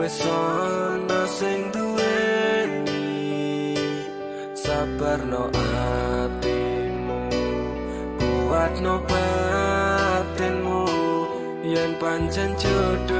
wis ana sing duweni sabar no atimu kuat no batinmu yen pancen jodoh